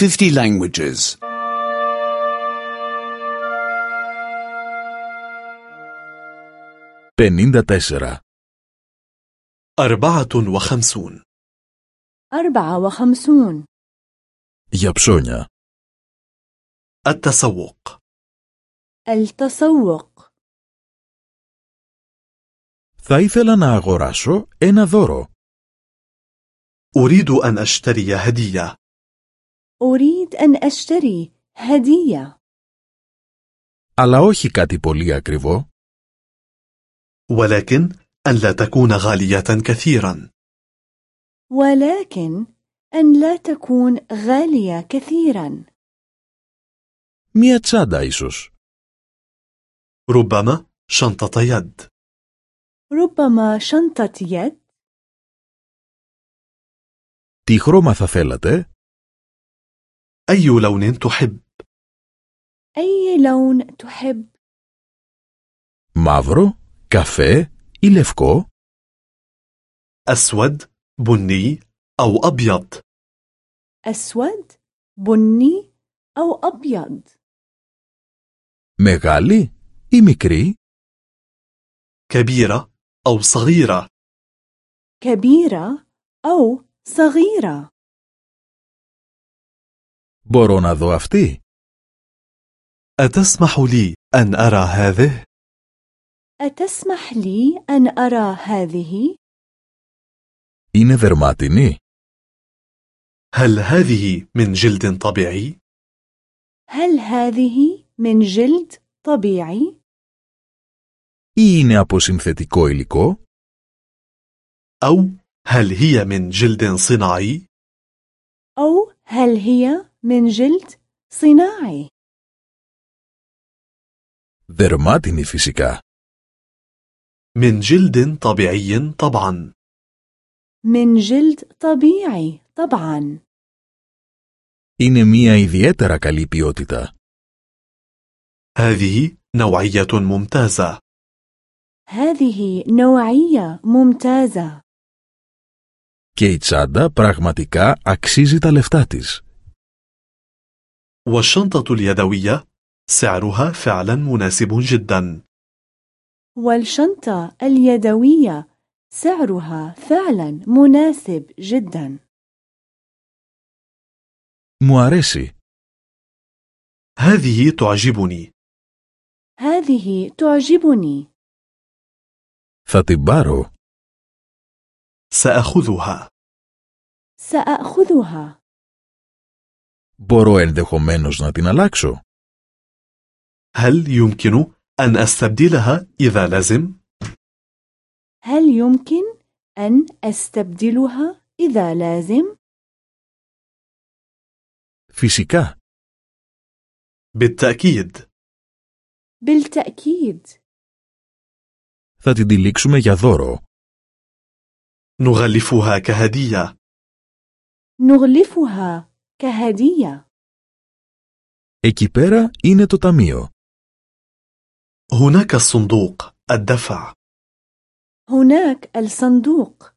50 languages. 54. أربعة وخمسون أربعة وخمسون Για ψώνια. التسوق التسوق Θα ήθελα να αγοράσω ένα δώρο. أريد أن أشتري هدية أريد أن أشتري هدية Αλλά όχι κάτι πολύ ακριβό. ولكن أن لا تكون غالية كثيرا ولكن أن لا تكون غالية كثيرا Μία τσάντα ίσως. ربما شنطة يد ربما شنطة يد Τι χρώμα θα θέλατε? أي لون تحب؟ أي لون تحب؟ مافرو، كافيه، إلفكو أسود، بني أو أبيض أسود، بني أو أبيض مغالي إيميكري؟ كبيرة أو صغيرة كبيرة أو صغيرة Μπορώ να δω αυτή? أتسمح لي أن أرى هذه؟ أتسمح لي أن أرى هذه؟ Είναι δερμάτινη? هل هذه من جلد طبيعي؟ هل هذه من جلد طبيعي؟ Ή είναι από συνθετικό υλικό? أو هل هي من جلد صناعي؟ أو هل هي من جلد صناعي؟ Δερμάτινη φυσικά. من جلد طبيعي طبعا من جلد طبيعي طبعا Είναι μία ιδιαίτερα καλή ποιότητα. هذه نوعية ممتازة هذه نوعية ممتازة Και η τσάντα πραγματικά αξίζει τα λεφτά της. والشنطة اليدوية سعرها فعلا مناسب جدا والشنطة اليدوية سعرها فعلا مناسب جدا Μου αρέσει. هذه تعجبني هذه تعجبني Θα την πάρω. سأخذها سأخذها Μπορώ ενδεχομένως να την αλλάξω. هل يمكن أن أستبدلها إذا لازم؟ هل يمكن أن أستبدلها إذا لازم؟ Φυσικά. بالتأكيد بالتأكيد Θα την τυλίξουμε για δώρο. نغلفها كهدية نغلفها كهدية Εκεί πέρα είναι το ταμείο. هناك الصندوق الدفع هناك الصندوق